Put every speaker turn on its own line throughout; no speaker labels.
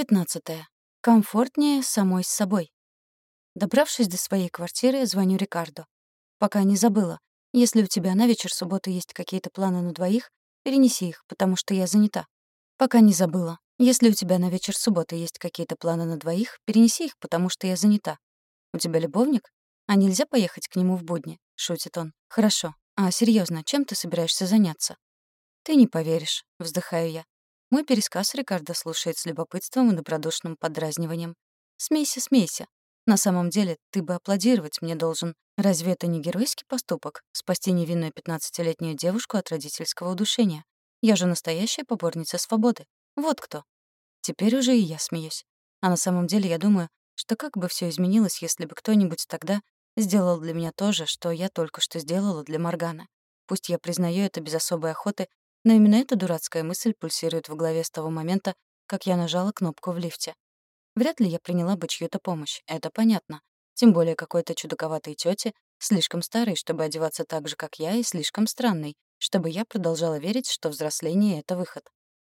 15. Комфортнее самой с собой. Добравшись до своей квартиры, звоню Рикардо. Пока не забыла. Если у тебя на вечер субботы есть какие-то планы на двоих, перенеси их, потому что я занята. Пока не забыла. Если у тебя на вечер субботы есть какие-то планы на двоих, перенеси их, потому что я занята. У тебя любовник? А нельзя поехать к нему в будни? Шутит он. Хорошо. А серьезно, чем ты собираешься заняться? Ты не поверишь, вздыхаю я. Мой пересказ Рикардо слушает с любопытством и добродушным подразниванием. «Смейся, смейся. На самом деле, ты бы аплодировать мне должен. Разве это не геройский поступок — спасти невинную пятнадцатилетнюю девушку от родительского удушения? Я же настоящая поборница свободы. Вот кто». Теперь уже и я смеюсь. А на самом деле я думаю, что как бы все изменилось, если бы кто-нибудь тогда сделал для меня то же, что я только что сделала для Моргана. Пусть я признаю это без особой охоты, но именно эта дурацкая мысль пульсирует в голове с того момента, как я нажала кнопку в лифте. Вряд ли я приняла бы чью-то помощь, это понятно. Тем более какой-то чудаковатой тёте, слишком старой, чтобы одеваться так же, как я, и слишком странной, чтобы я продолжала верить, что взросление — это выход.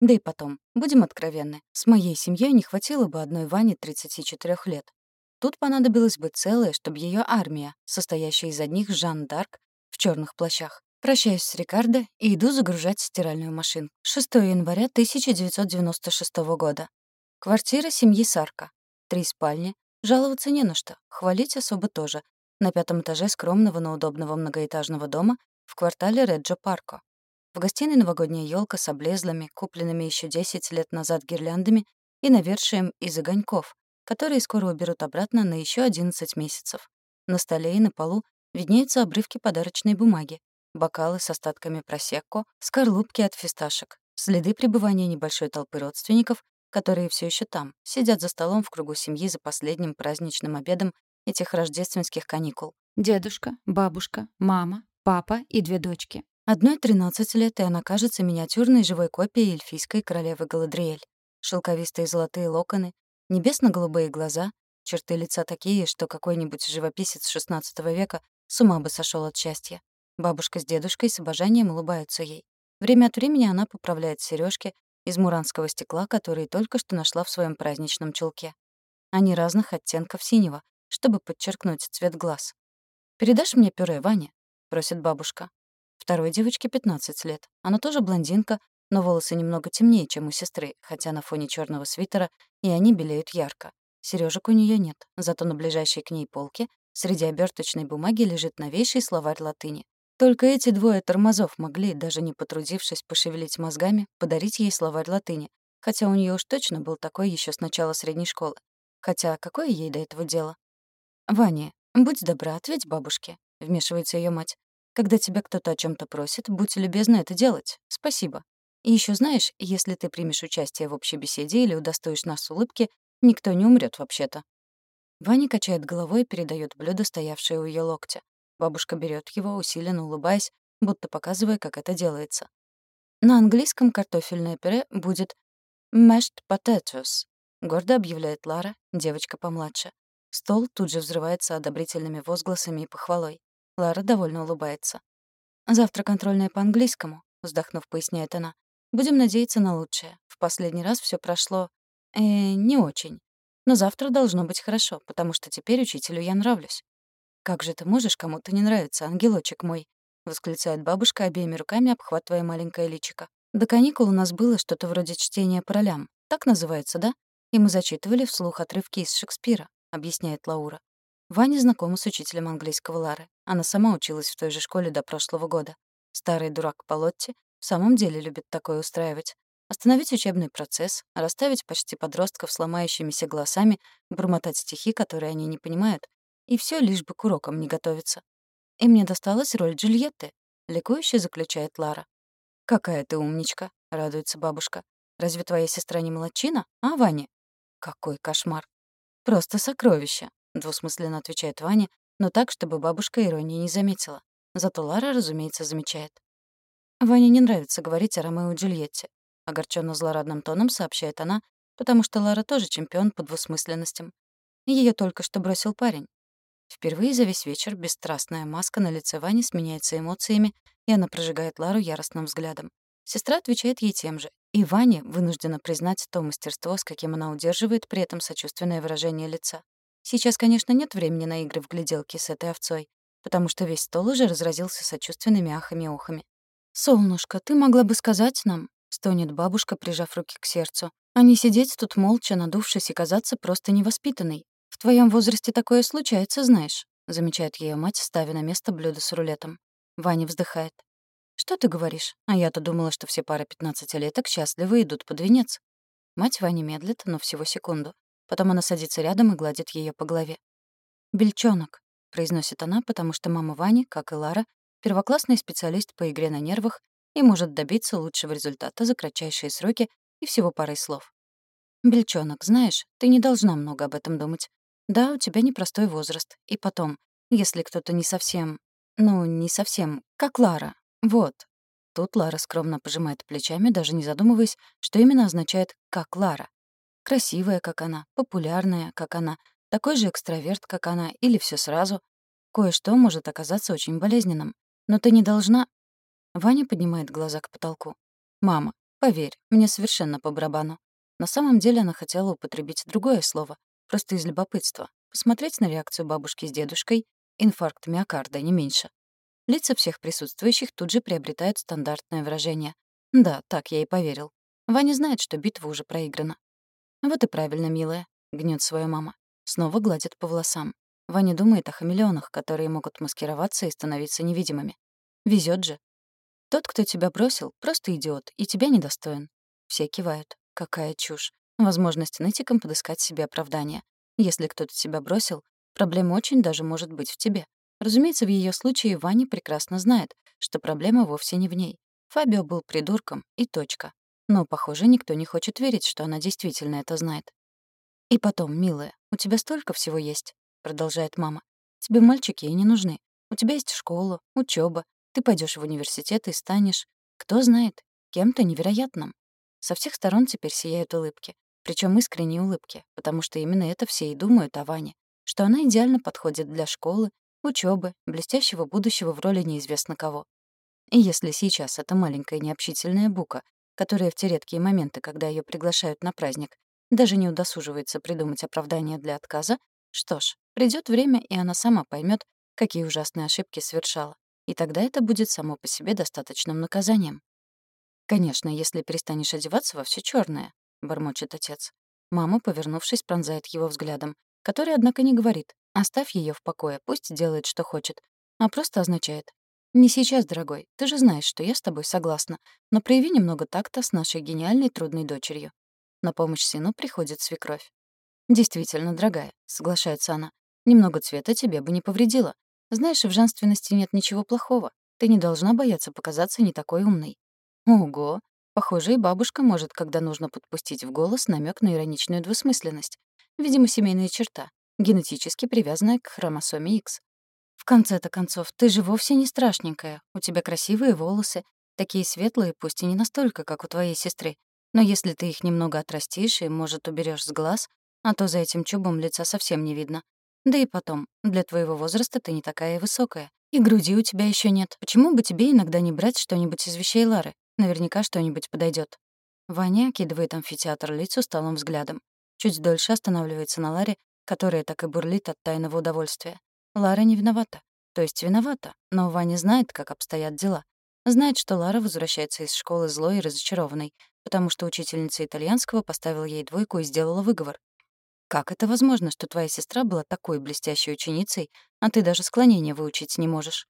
Да и потом, будем откровенны, с моей семьей не хватило бы одной Вани 34 лет. Тут понадобилась бы целая, чтобы ее армия, состоящая из одних Жан Дарк в черных плащах. Прощаюсь с Рикардо и иду загружать стиральную машину. 6 января 1996 года. Квартира семьи Сарка. Три спальни. Жаловаться не на что. Хвалить особо тоже. На пятом этаже скромного, но удобного многоэтажного дома в квартале Реджо Парко. В гостиной новогодняя елка с облезлыми, купленными еще 10 лет назад гирляндами и навершием из огоньков, которые скоро уберут обратно на еще 11 месяцев. На столе и на полу виднеются обрывки подарочной бумаги, бокалы с остатками просекко, скорлупки от фисташек, следы пребывания небольшой толпы родственников, которые все еще там, сидят за столом в кругу семьи за последним праздничным обедом этих рождественских каникул. Дедушка, бабушка, мама, папа и две дочки. Одной 13 лет, и она кажется миниатюрной живой копией эльфийской королевы Галадриэль. Шелковистые золотые локоны, небесно-голубые глаза, черты лица такие, что какой-нибудь живописец XVI века с ума бы сошел от счастья. Бабушка с дедушкой с обожанием улыбаются ей. Время от времени она поправляет сережки из муранского стекла, которые только что нашла в своем праздничном чулке. Они разных оттенков синего, чтобы подчеркнуть цвет глаз. «Передашь мне пюре, Ваня?» — просит бабушка. Второй девочке 15 лет. Она тоже блондинка, но волосы немного темнее, чем у сестры, хотя на фоне черного свитера и они белеют ярко. Сережек у нее нет, зато на ближайшей к ней полке среди оберточной бумаги лежит новейший словарь латыни. Только эти двое тормозов могли, даже не потрудившись пошевелить мозгами, подарить ей словарь латыни, хотя у нее уж точно был такой еще с начала средней школы. Хотя какое ей до этого дело? «Ваня, будь добра, ответь бабушке», — вмешивается ее мать. «Когда тебя кто-то о чем то просит, будь любезна это делать. Спасибо. И еще знаешь, если ты примешь участие в общей беседе или удостоишь нас улыбки, никто не умрет вообще-то». Ваня качает головой и передает блюдо, стоявшее у ее локтя. Бабушка берет его, усиленно улыбаясь, будто показывая, как это делается. На английском картофельное пюре будет «mashed potatoes», — гордо объявляет Лара, девочка помладше. Стол тут же взрывается одобрительными возгласами и похвалой. Лара довольно улыбается. «Завтра контрольная по английскому», — вздохнув, поясняет она. «Будем надеяться на лучшее. В последний раз все прошло... э не очень. Но завтра должно быть хорошо, потому что теперь учителю я нравлюсь». «Как же ты можешь кому-то не нравиться, ангелочек мой?» — восклицает бабушка, обеими руками обхватывая маленькое личико. «До каникул у нас было что-то вроде чтения по ролям. Так называется, да? И мы зачитывали вслух отрывки из Шекспира», — объясняет Лаура. Ваня знакома с учителем английского Лары. Она сама училась в той же школе до прошлого года. Старый дурак Полотти в самом деле любит такое устраивать. Остановить учебный процесс, расставить почти подростков с ломающимися голосами, бормотать стихи, которые они не понимают, и все лишь бы к урокам не готовиться. И мне досталась роль Джульетты, ликующе заключает Лара. «Какая ты умничка», — радуется бабушка. «Разве твоя сестра не молодчина, а, Ваня?» «Какой кошмар!» «Просто сокровище», — двусмысленно отвечает Ваня, но так, чтобы бабушка иронии не заметила. Зато Лара, разумеется, замечает. Ване не нравится говорить о Ромео и Джульетте. Огорченно злорадным тоном сообщает она, потому что Лара тоже чемпион по двусмысленностям. Ее только что бросил парень. Впервые за весь вечер бесстрастная маска на лице Вани сменяется эмоциями, и она прожигает Лару яростным взглядом. Сестра отвечает ей тем же, И Ваня вынуждена признать то мастерство, с каким она удерживает при этом сочувственное выражение лица. Сейчас, конечно, нет времени на игры в гляделки с этой овцой, потому что весь стол уже разразился сочувственными ахами и охами. «Солнышко, ты могла бы сказать нам?» — стонет бабушка, прижав руки к сердцу. «А не сидеть тут молча, надувшись и казаться просто невоспитанной. В твоем возрасте такое случается, знаешь», — замечает ее мать, ставя на место блюдо с рулетом. Ваня вздыхает. «Что ты говоришь? А я-то думала, что все пары пятнадцатилеток счастливы идут под венец». Мать Вани медлит, но всего секунду. Потом она садится рядом и гладит ее по голове. «Бельчонок», — произносит она, потому что мама Вани, как и Лара, первоклассный специалист по игре на нервах и может добиться лучшего результата за кратчайшие сроки и всего парой слов. «Бельчонок, знаешь, ты не должна много об этом думать. Да, у тебя непростой возраст. И потом, если кто-то не совсем... Ну, не совсем, как Лара, «Вот». Тут Лара скромно пожимает плечами, даже не задумываясь, что именно означает «как Лара». Красивая, как она, популярная, как она, такой же экстраверт, как она, или все сразу. Кое-что может оказаться очень болезненным. Но ты не должна... Ваня поднимает глаза к потолку. «Мама, поверь, мне совершенно по барабану». На самом деле она хотела употребить другое слово, просто из любопытства, посмотреть на реакцию бабушки с дедушкой, инфаркт миокарда, не меньше. Лица всех присутствующих тут же приобретают стандартное выражение. Да, так я и поверил. Ваня знает, что битва уже проиграна. «Вот и правильно, милая», — гнет свою мама. Снова гладит по волосам. Ваня думает о хамелеонах, которые могут маскироваться и становиться невидимыми. Везет же. Тот, кто тебя бросил, просто идиот и тебя недостоин. Все кивают. Какая чушь. Возможность нытиком подыскать себе оправдание. Если кто-то тебя бросил, проблема очень даже может быть в тебе. Разумеется, в ее случае Ваня прекрасно знает, что проблема вовсе не в ней. Фабио был придурком, и точка. Но, похоже, никто не хочет верить, что она действительно это знает. «И потом, милая, у тебя столько всего есть», — продолжает мама. «Тебе мальчики и не нужны. У тебя есть школа, учеба, ты пойдешь в университет и станешь, кто знает, кем-то невероятным». Со всех сторон теперь сияют улыбки, причем искренние улыбки, потому что именно это все и думают о Ване, что она идеально подходит для школы, учебы, блестящего будущего в роли неизвестно кого. И если сейчас эта маленькая необщительная бука, которая в те редкие моменты, когда ее приглашают на праздник, даже не удосуживается придумать оправдание для отказа, что ж, придет время, и она сама поймет, какие ужасные ошибки совершала. И тогда это будет само по себе достаточным наказанием. «Конечно, если перестанешь одеваться во все черное, бормочет отец. Мама, повернувшись, пронзает его взглядом, который, однако, не говорит Оставь ее в покое, пусть делает, что хочет. А просто означает. «Не сейчас, дорогой. Ты же знаешь, что я с тобой согласна. Но прояви немного такта с нашей гениальной трудной дочерью». На помощь сыну приходит свекровь. «Действительно, дорогая», — соглашается она. «Немного цвета тебе бы не повредило. Знаешь, в женственности нет ничего плохого. Ты не должна бояться показаться не такой умной». Ого! Похоже, и бабушка может, когда нужно подпустить в голос намек на ироничную двусмысленность. Видимо, семейная черта генетически привязанная к хромосоме X. В конце-то концов, ты же вовсе не страшненькая. У тебя красивые волосы, такие светлые, пусть и не настолько, как у твоей сестры. Но если ты их немного отрастишь и, может, уберешь с глаз, а то за этим чубом лица совсем не видно. Да и потом, для твоего возраста ты не такая высокая. И груди у тебя еще нет. Почему бы тебе иногда не брать что-нибудь из вещей Лары? Наверняка что-нибудь подойдет. Ваня окидывает амфитеатр лиц усталым взглядом. Чуть дольше останавливается на Ларе, которая так и бурлит от тайного удовольствия. Лара не виновата. То есть виновата, но Ваня знает, как обстоят дела. Знает, что Лара возвращается из школы злой и разочарованной, потому что учительница итальянского поставила ей двойку и сделала выговор. Как это возможно, что твоя сестра была такой блестящей ученицей, а ты даже склонения выучить не можешь?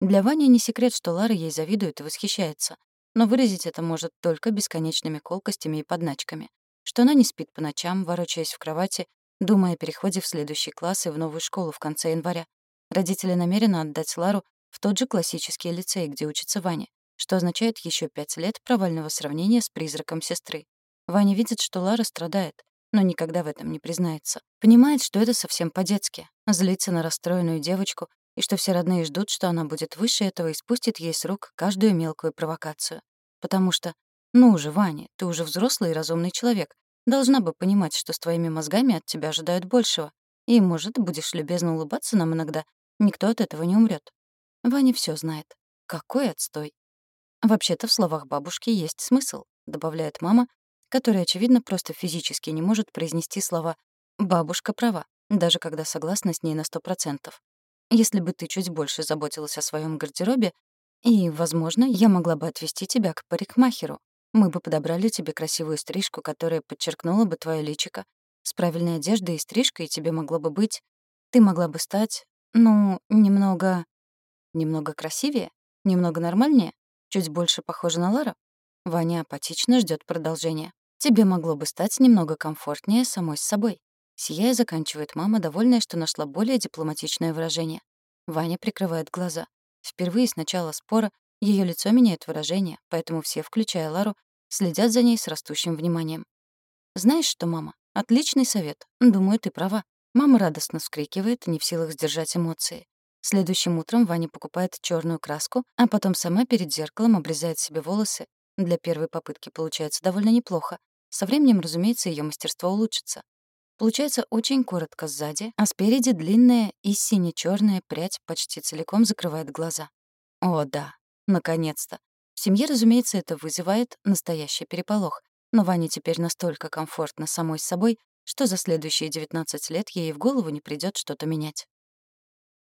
Для Вани не секрет, что Лара ей завидует и восхищается, но выразить это может только бесконечными колкостями и подначками, что она не спит по ночам, ворочаясь в кровати думая о переходе в следующий класс и в новую школу в конце января. Родители намерены отдать Лару в тот же классический лицей, где учится Ваня, что означает еще пять лет провального сравнения с призраком сестры. Ваня видит, что Лара страдает, но никогда в этом не признается. Понимает, что это совсем по-детски, злится на расстроенную девочку и что все родные ждут, что она будет выше этого и спустит ей с рук каждую мелкую провокацию. Потому что, ну же, Ваня, ты уже взрослый и разумный человек, Должна бы понимать, что с твоими мозгами от тебя ожидают большего. И, может, будешь любезно улыбаться нам иногда. Никто от этого не умрет. Ваня все знает. Какой отстой. Вообще-то в словах бабушки есть смысл. добавляет мама, которая, очевидно, просто физически не может произнести слова «бабушка права», даже когда согласна с ней на сто процентов. Если бы ты чуть больше заботилась о своем гардеробе, и, возможно, я могла бы отвезти тебя к парикмахеру. Мы бы подобрали тебе красивую стрижку, которая подчеркнула бы твое личико. С правильной одеждой и стрижкой тебе могло бы быть... Ты могла бы стать, ну, немного... Немного красивее? Немного нормальнее? Чуть больше похожа на Лару? Ваня апатично ждет продолжения. Тебе могло бы стать немного комфортнее самой с собой. Сияя заканчивает мама, довольная, что нашла более дипломатичное выражение. Ваня прикрывает глаза. Впервые с начала спора ее лицо меняет выражение, поэтому все, включая Лару, следят за ней с растущим вниманием. «Знаешь что, мама? Отличный совет. Думаю, ты права». Мама радостно вскрикивает, не в силах сдержать эмоции. Следующим утром Ваня покупает черную краску, а потом сама перед зеркалом обрезает себе волосы. Для первой попытки получается довольно неплохо. Со временем, разумеется, ее мастерство улучшится. Получается очень коротко сзади, а спереди длинная и сине черная прядь почти целиком закрывает глаза. О, да, наконец-то. В семье, разумеется, это вызывает настоящий переполох, но Ване теперь настолько комфортно самой с собой, что за следующие 19 лет ей в голову не придёт что-то менять.